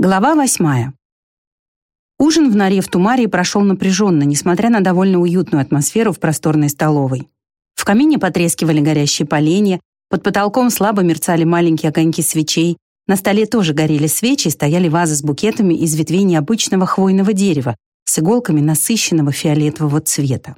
Глава восьмая. Ужин в норе в Тумарии прошел напряженно, несмотря на довольно уютную атмосферу в просторной столовой. В камине потрескивали горящие поленья, под потолком слабо мерцали маленькие огоньки свечей, на столе тоже горели свечи и стояли вазы с букетами из ветвей необычного хвойного дерева с иголками насыщенного фиолетового цвета.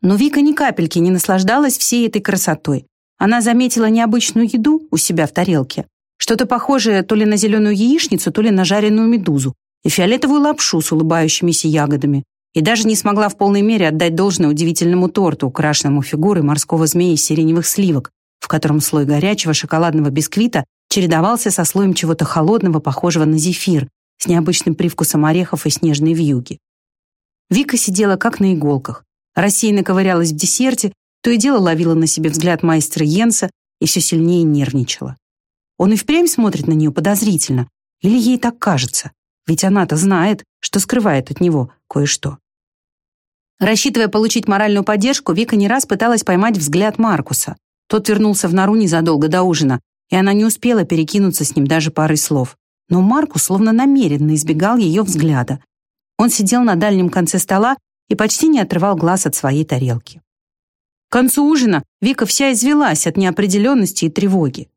Но Вика ни капельки не наслаждалась всей этой красотой. Она заметила необычную еду у себя в тарелке, что-то похожее то ли на зеленую яичницу, то ли на жареную медузу. И фиолетовую лапшу с улыбающимися ягодами. И даже не смогла в полной мере отдать должное удивительному торту, украшенному фигурой морского змея из сиреневых сливок, в котором слой горячего шоколадного бисквита чередовался со слоем чего-то холодного, похожего на зефир, с необычным привкусом орехов и снежной вьюги. Вика сидела как на иголках, рассеянно ковырялась в десерте, то и дело ловила на себе взгляд майстра Йенса и все сильнее нервничала. Он и впрямь смотрит на нее подозрительно. Или ей так кажется? Ведь она-то знает, что скрывает от него кое-что. Рассчитывая получить моральную поддержку, Вика не раз пыталась поймать взгляд Маркуса. Тот вернулся в нору незадолго до ужина, и она не успела перекинуться с ним даже парой слов. Но Маркус словно намеренно избегал ее взгляда. Он сидел на дальнем конце стола и почти не отрывал глаз от своей тарелки. К концу ужина Вика вся извелась от неопределенности и тревоги.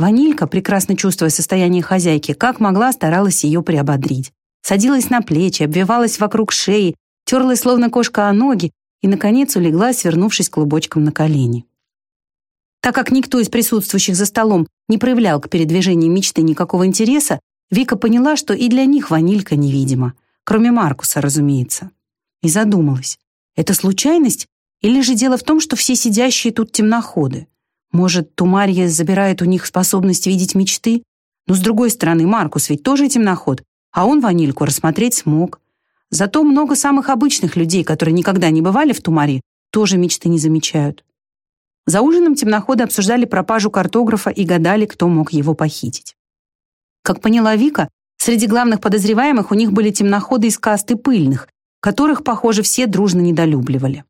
Ванилька, прекрасно чувствуя состояние хозяйки, как могла, старалась ее приободрить. Садилась на плечи, обвивалась вокруг шеи, терлась словно кошка о ноги и, наконец, улеглась, свернувшись клубочком на колени. Так как никто из присутствующих за столом не проявлял к передвижению мечты никакого интереса, Вика поняла, что и для них ванилька невидима, кроме Маркуса, разумеется. И задумалась, это случайность или же дело в том, что все сидящие тут темноходы? Может, Тумарья забирает у них способность видеть мечты? Но, с другой стороны, Маркус ведь тоже темноход, а он ванильку рассмотреть смог. Зато много самых обычных людей, которые никогда не бывали в Тумаре, тоже мечты не замечают. За ужином темноходы обсуждали пропажу картографа и гадали, кто мог его похитить. Как поняла Вика, среди главных подозреваемых у них были темноходы из касты пыльных, которых, похоже, все дружно недолюбливали.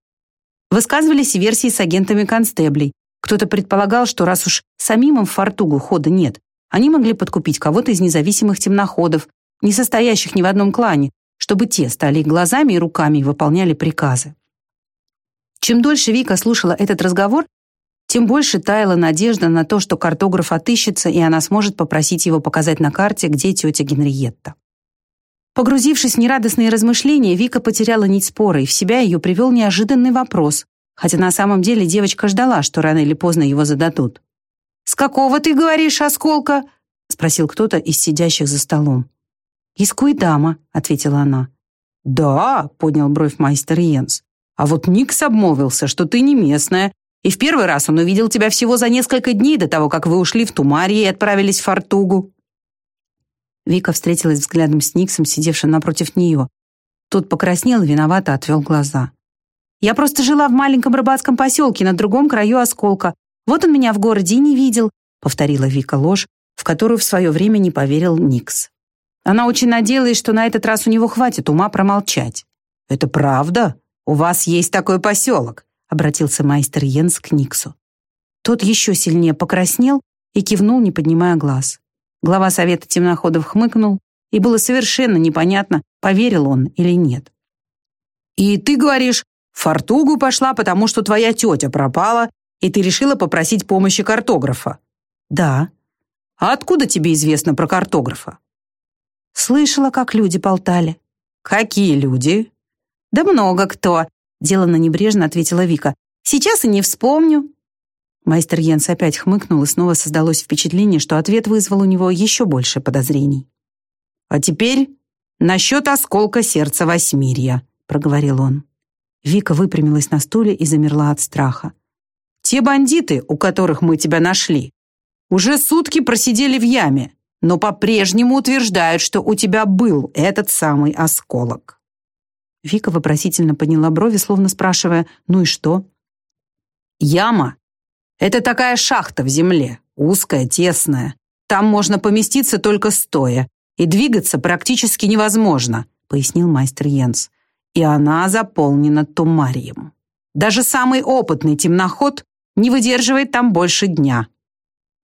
Высказывались версии с агентами констеблей, кто-то предполагал, что раз уж самим им в фортугу хода нет, они могли подкупить кого-то из независимых темноходов, не состоящих ни в одном клане, чтобы те стали глазами и руками и выполняли приказы. Чем дольше Вика слушала этот разговор, тем больше таяла надежда на то, что картограф отыщется, и она сможет попросить его показать на карте, где тетя Генриетта. Погрузившись в нерадостные размышления, Вика потеряла нить спора, и в себя ее привел неожиданный вопрос, хотя на самом деле девочка ждала, что рано или поздно его зададут. «С какого ты говоришь, осколка?» — спросил кто-то из сидящих за столом. «Из Куидама», — ответила она. «Да», — поднял бровь майстер Йенс. «А вот Никс обмолвился, что ты не местная, и в первый раз он увидел тебя всего за несколько дней до того, как вы ушли в Тумарье и отправились в Фортугу». Вика встретилась взглядом с Никсом, сидевшим напротив нее. Тот покраснел и виновато отвел глаза. Я просто жила в маленьком рыбацком поселке на другом краю осколка. Вот он меня в городе и не видел», — повторила Вика ложь, в которую в свое время не поверил Никс. Она очень надеялась, что на этот раз у него хватит ума промолчать. «Это правда? У вас есть такой поселок?» — обратился майстер Йенс к Никсу. Тот еще сильнее покраснел и кивнул, не поднимая глаз. Глава совета темноходов хмыкнул, и было совершенно непонятно, поверил он или нет. «И ты говоришь, Фортугу пошла, потому что твоя тетя пропала, и ты решила попросить помощи картографа. Да. А откуда тебе известно про картографа? Слышала, как люди болтали. Какие люди? Да много кто, делано небрежно ответила Вика. Сейчас и не вспомню. Майстер Йенс опять хмыкнул, и снова создалось впечатление, что ответ вызвал у него еще больше подозрений. «А теперь насчет осколка сердца Восьмирья», — проговорил он. Вика выпрямилась на стуле и замерла от страха. «Те бандиты, у которых мы тебя нашли, уже сутки просидели в яме, но по-прежнему утверждают, что у тебя был этот самый осколок». Вика вопросительно подняла брови, словно спрашивая «ну и что?». «Яма — это такая шахта в земле, узкая, тесная. Там можно поместиться только стоя, и двигаться практически невозможно», — пояснил майстер Йенс и она заполнена тумарием. Даже самый опытный темноход не выдерживает там больше дня.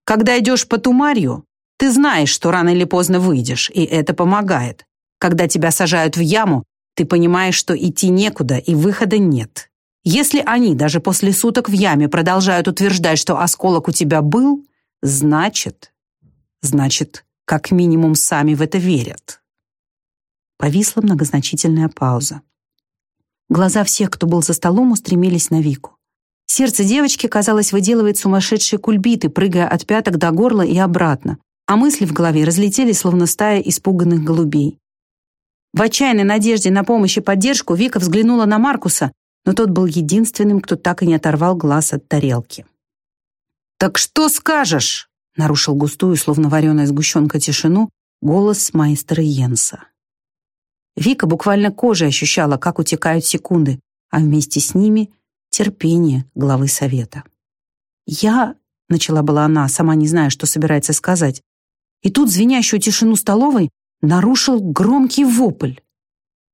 Когда идешь по тумарию, Ты знаешь, что рано или поздно выйдешь, и это помогает. Когда тебя сажают в яму, ты понимаешь, что идти некуда и выхода нет. Если они даже после суток в яме продолжают утверждать, что осколок у тебя был, значит, значит, как минимум сами в это верят. Повисла многозначительная пауза. Глаза всех, кто был за столом, устремились на Вику. Сердце девочки, казалось, выделывает сумасшедшие кульбиты, прыгая от пяток до горла и обратно, а мысли в голове разлетелись, словно стая испуганных голубей. В отчаянной надежде на помощь и поддержку Вика взглянула на Маркуса, но тот был единственным, кто так и не оторвал глаз от тарелки. «Так что скажешь?» — нарушил густую, словно вареная сгущенка, тишину голос майстера Йенса. Вика буквально кожей ощущала, как утекают секунды, а вместе с ними — терпение главы совета. «Я...» — начала была она, сама не зная, что собирается сказать. И тут звенящую тишину столовой нарушил громкий вопль.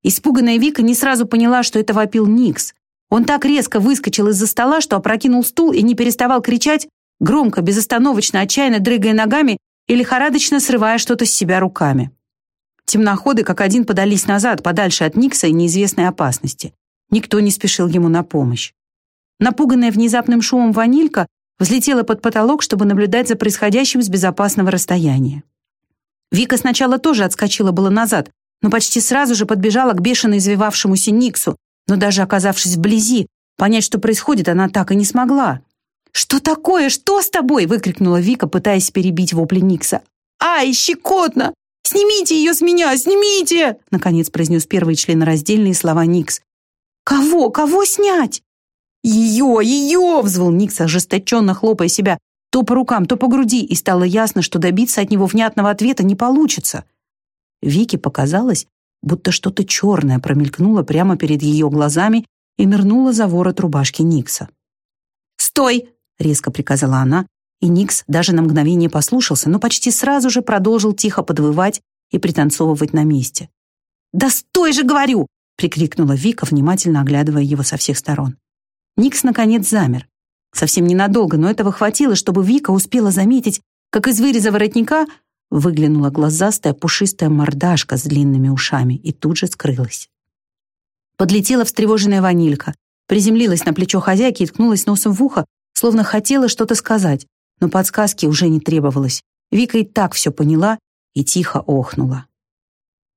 Испуганная Вика не сразу поняла, что это вопил Никс. Он так резко выскочил из-за стола, что опрокинул стул и не переставал кричать, громко, безостановочно, отчаянно дрыгая ногами и лихорадочно срывая что-то с себя руками. Темноходы как один подались назад, подальше от Никса и неизвестной опасности. Никто не спешил ему на помощь. Напуганная внезапным шумом ванилька взлетела под потолок, чтобы наблюдать за происходящим с безопасного расстояния. Вика сначала тоже отскочила было назад, но почти сразу же подбежала к бешено извивавшемуся Никсу, но даже оказавшись вблизи, понять, что происходит, она так и не смогла. «Что такое? Что с тобой?» — выкрикнула Вика, пытаясь перебить вопли Никса. «Ай, щекотно! «Снимите ее с меня! Снимите!» Наконец произнес первый член раздельные слова Никс. «Кого? Кого снять?» «Ее! Ее!» — взвыл Никс, ожесточенно хлопая себя то по рукам, то по груди, и стало ясно, что добиться от него внятного ответа не получится. Вике показалось, будто что-то черное промелькнуло прямо перед ее глазами и нырнуло за ворот рубашки Никса. «Стой!» — резко приказала она, и Никс даже на мгновение послушался, но почти сразу же продолжил тихо подвывать и пританцовывать на месте. «Да стой же, говорю!» — прикрикнула Вика, внимательно оглядывая его со всех сторон. Никс, наконец, замер. Совсем ненадолго, но этого хватило, чтобы Вика успела заметить, как из выреза воротника выглянула глазастая пушистая мордашка с длинными ушами и тут же скрылась. Подлетела встревоженная ванилька, приземлилась на плечо хозяйки и ткнулась носом в ухо, словно хотела что-то сказать, но подсказки уже не требовалось. Вика и так все поняла и тихо охнула.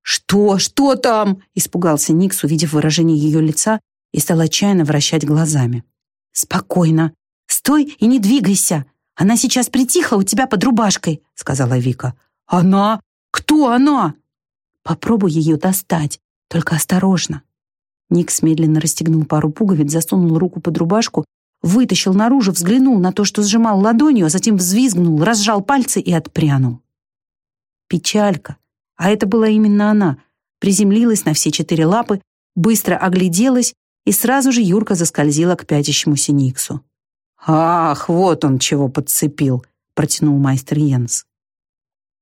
«Что? Что там?» — испугался Никс, увидев выражение ее лица, и стал отчаянно вращать глазами. «Спокойно. Стой и не двигайся. Она сейчас притихла у тебя под рубашкой», — сказала Вика. «Она? Кто она?» «Попробуй ее достать, только осторожно». Никс медленно расстегнул пару пуговиц, засунул руку под рубашку вытащил наружу, взглянул на то, что сжимал ладонью, а затем взвизгнул, разжал пальцы и отпрянул. Печалька, а это была именно она, приземлилась на все четыре лапы, быстро огляделась и сразу же Юрка заскользила к пятящемуся Никсу. «Ах, вот он чего подцепил!» — протянул майстер Йенс.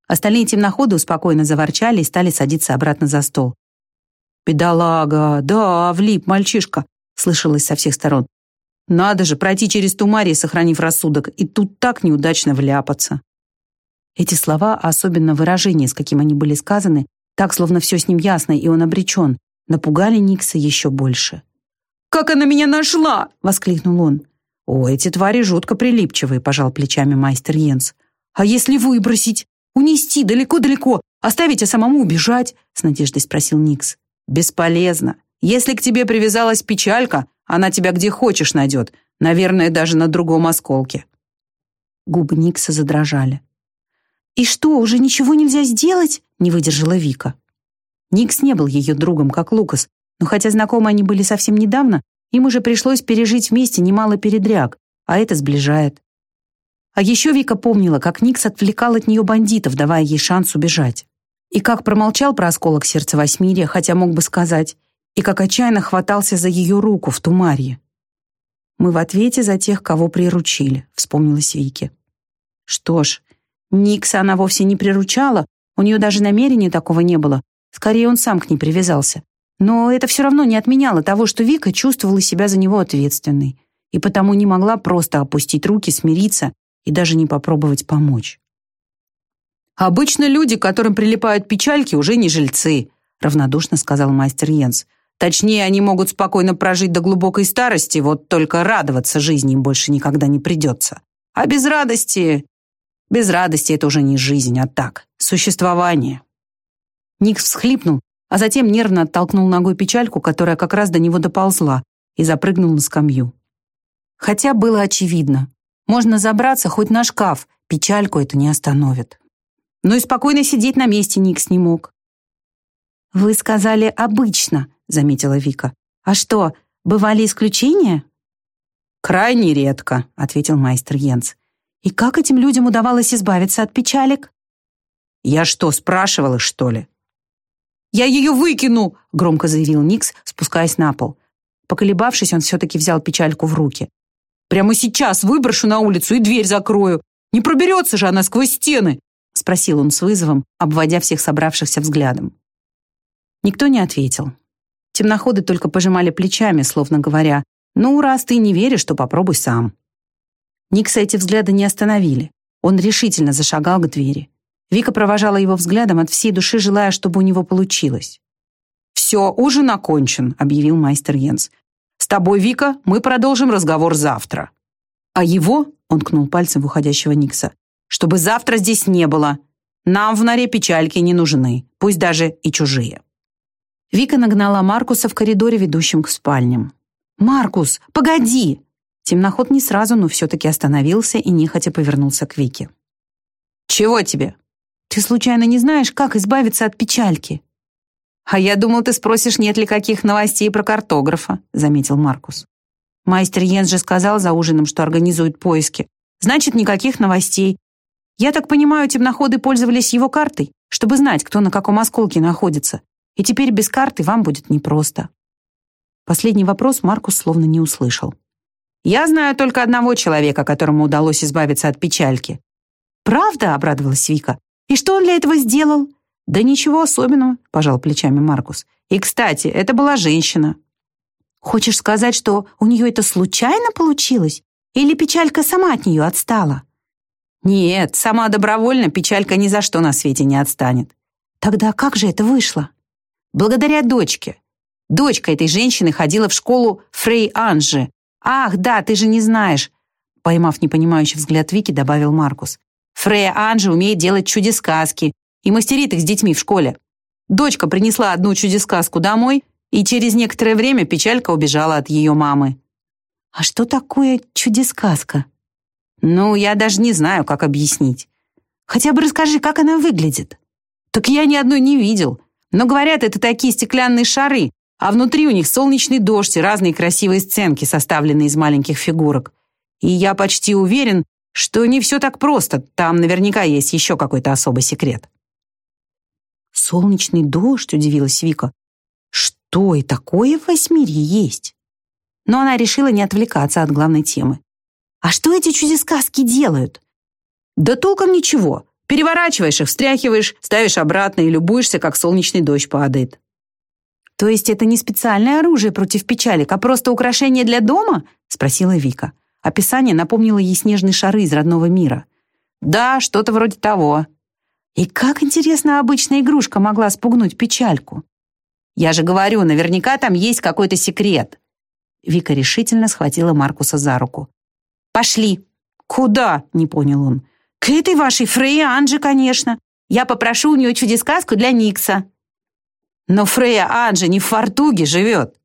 Остальные темноходы успокойно заворчали и стали садиться обратно за стол. «Бедолага, да, влип мальчишка», — слышалось со всех сторон. Надо же, пройти через Тумарий, сохранив рассудок, и тут так неудачно вляпаться. Эти слова, а особенно выражение, с каким они были сказаны, так, словно все с ним ясно, и он обречен, напугали Никса еще больше. «Как она меня нашла?» — воскликнул он. «О, эти твари жутко прилипчивые», — пожал плечами майстер Йенс. «А если выбросить? Унести далеко-далеко? Оставить, а самому убежать?» — с надеждой спросил Никс. «Бесполезно. Если к тебе привязалась печалька, она тебя где хочешь найдет, наверное, даже на другом осколке». Губы Никса задрожали. «И что, уже ничего нельзя сделать?» — не выдержала Вика. Никс не был ее другом, как Лукас, но хотя знакомы они были совсем недавно, им уже пришлось пережить вместе немало передряг, а это сближает. А еще Вика помнила, как Никс отвлекал от нее бандитов, давая ей шанс убежать. И как промолчал про осколок сердца Восьмирия, хотя мог бы сказать, и как отчаянно хватался за ее руку в тумарье. «Мы в ответе за тех, кого приручили», — вспомнилась Вике. Что ж, Никса она вовсе не приручала, у нее даже намерения такого не было. Скорее, он сам к ней привязался. Но это все равно не отменяло того, что Вика чувствовала себя за него ответственной и потому не могла просто опустить руки, смириться и даже не попробовать помочь. «Обычно люди, которым прилипают печальки, уже не жильцы», равнодушно сказал мастер Йенс. «Точнее, они могут спокойно прожить до глубокой старости, вот только радоваться жизни им больше никогда не придется. А без радости... Без радости это уже не жизнь, а так, существование». Никс всхлипнул, а затем нервно оттолкнул ногой печальку, которая как раз до него доползла, и запрыгнул на скамью. Хотя было очевидно. Можно забраться хоть на шкаф, печальку это не остановит. Но и спокойно сидеть на месте Никс не мог. «Вы сказали «обычно», — заметила Вика. «А что, бывали исключения?» «Крайне редко», — ответил майстер Йенс. «И как этим людям удавалось избавиться от печалек?» «Я что, спрашивала, что ли?» «Я ее выкину!» — громко заявил Никс, спускаясь на пол. Поколебавшись, он все-таки взял печальку в руки. Прямо сейчас выброшу на улицу и дверь закрою. Не проберется же она сквозь стены!» — спросил он с вызовом, обводя всех собравшихся взглядом. Никто не ответил. Темноходы только пожимали плечами, словно говоря, «Ну, раз ты не веришь, то попробуй сам». Никса эти взгляды не остановили. Он решительно зашагал к двери. Вика провожала его взглядом от всей души, желая, чтобы у него получилось. «Все, ужин окончен», — объявил майстер Йенс. С тобой, Вика, мы продолжим разговор завтра. А его, он кнул пальцем в уходящего Никса, чтобы завтра здесь не было. Нам в норе печальки не нужны, пусть даже и чужие. Вика нагнала Маркуса в коридоре, ведущем к спальням. «Маркус, погоди!» Темноход не сразу, но все-таки остановился и нехотя повернулся к Вике. «Чего тебе?» «Ты случайно не знаешь, как избавиться от печальки?» «А я думал, ты спросишь, нет ли каких новостей про картографа», — заметил Маркус. Майстер Йенс же сказал за ужином, что организует поиски. Значит, никаких новостей. Я так понимаю, темноходы пользовались его картой, чтобы знать, кто на каком осколке находится. И теперь без карты вам будет непросто. Последний вопрос Маркус словно не услышал. «Я знаю только одного человека, которому удалось избавиться от печальки». «Правда?» — обрадовалась Вика. «И что он для этого сделал?» «Да ничего особенного», — пожал плечами Маркус. «И, кстати, это была женщина». «Хочешь сказать, что у нее это случайно получилось? Или печалька сама от нее отстала?» «Нет, сама добровольно печалька ни за что на свете не отстанет». «Тогда как же это вышло?» «Благодаря дочке. Дочка этой женщины ходила в школу Фрей Анжи. Ах, да, ты же не знаешь!» Поймав непонимающий взгляд Вики, добавил Маркус. «Фрея Анжи умеет делать чудесказки, и мастерит их с детьми в школе. Дочка принесла одну чудесказку домой, и через некоторое время печалька убежала от ее мамы. «А что такое чудесказка?» «Ну, я даже не знаю, как объяснить. Хотя бы расскажи, как она выглядит». «Так я ни одной не видел. Но говорят, это такие стеклянные шары, а внутри у них солнечный дождь и разные красивые сценки, составленные из маленьких фигурок. И я почти уверен, что не все так просто, там наверняка есть еще какой-то особый секрет». «Солнечный дождь?» — удивилась Вика. «Что и такое в восьмирье есть?» Но она решила не отвлекаться от главной темы. «А что эти чудес-сказки делают?» «Да толком ничего. Переворачиваешь их, встряхиваешь, ставишь обратно и любуешься, как солнечный дождь падает». «То есть это не специальное оружие против печалек, а просто украшение для дома?» — спросила Вика. Описание напомнило ей снежные шары из родного мира. «Да, что-то вроде того», и как, интересно, обычная игрушка могла спугнуть печальку? Я же говорю, наверняка там есть какой-то секрет. Вика решительно схватила Маркуса за руку. «Пошли!» «Куда?» — не понял он. «К этой вашей Фрейе Анже, конечно. Я попрошу у нее чудесказку для Никса». «Но Фрея Анже не в Фортуге живет».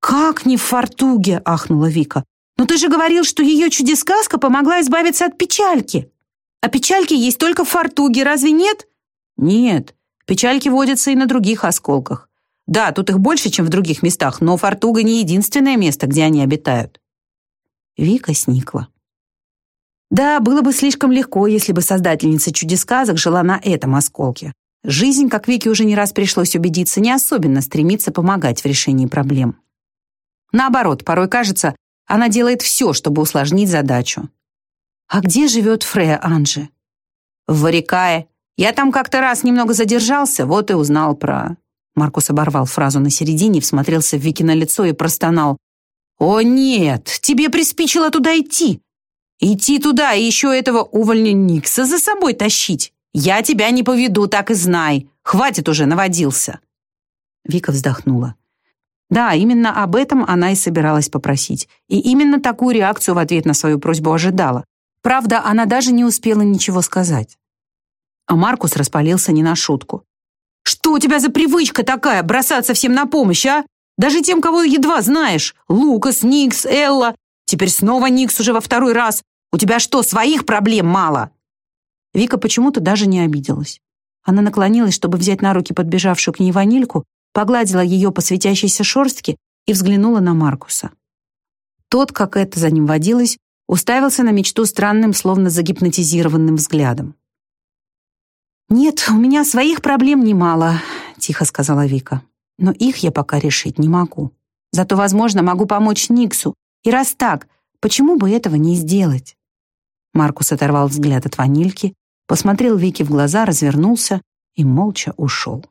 «Как не в Фортуге?» — ахнула Вика. «Но ты же говорил, что ее чудесказка помогла избавиться от печальки». А печальки есть только в фортуге, разве нет? Нет, печальки водятся и на других осколках. Да, тут их больше, чем в других местах, но фортуга не единственное место, где они обитают. Вика сникла. Да, было бы слишком легко, если бы создательница чудесказок жила на этом осколке. Жизнь, как Вике уже не раз пришлось убедиться, не особенно стремится помогать в решении проблем. Наоборот, порой кажется, она делает все, чтобы усложнить задачу. «А где живет Фрея Анжи?» «В Варикае. Я там как-то раз немного задержался, вот и узнал про...» Маркус оборвал фразу на середине, всмотрелся в Вики на лицо и простонал. «О нет, тебе приспичило туда идти. Идти туда и еще этого увольня Никса за собой тащить. Я тебя не поведу, так и знай. Хватит уже, наводился. Вика вздохнула. Да, именно об этом она и собиралась попросить. И именно такую реакцию в ответ на свою просьбу ожидала. Правда, она даже не успела ничего сказать. А Маркус распалился не на шутку. «Что у тебя за привычка такая, бросаться всем на помощь, а? Даже тем, кого едва знаешь. Лукас, Никс, Элла. Теперь снова Никс уже во второй раз. У тебя что, своих проблем мало?» Вика почему-то даже не обиделась. Она наклонилась, чтобы взять на руки подбежавшую к ней ванильку, погладила ее по светящейся шерстке и взглянула на Маркуса. Тот, как это за ним водилось, уставился на мечту странным, словно загипнотизированным взглядом. «Нет, у меня своих проблем немало», — тихо сказала Вика. «Но их я пока решить не могу. Зато, возможно, могу помочь Никсу. И раз так, почему бы этого не сделать?» Маркус оторвал взгляд от ванильки, посмотрел Вике в глаза, развернулся и молча ушел.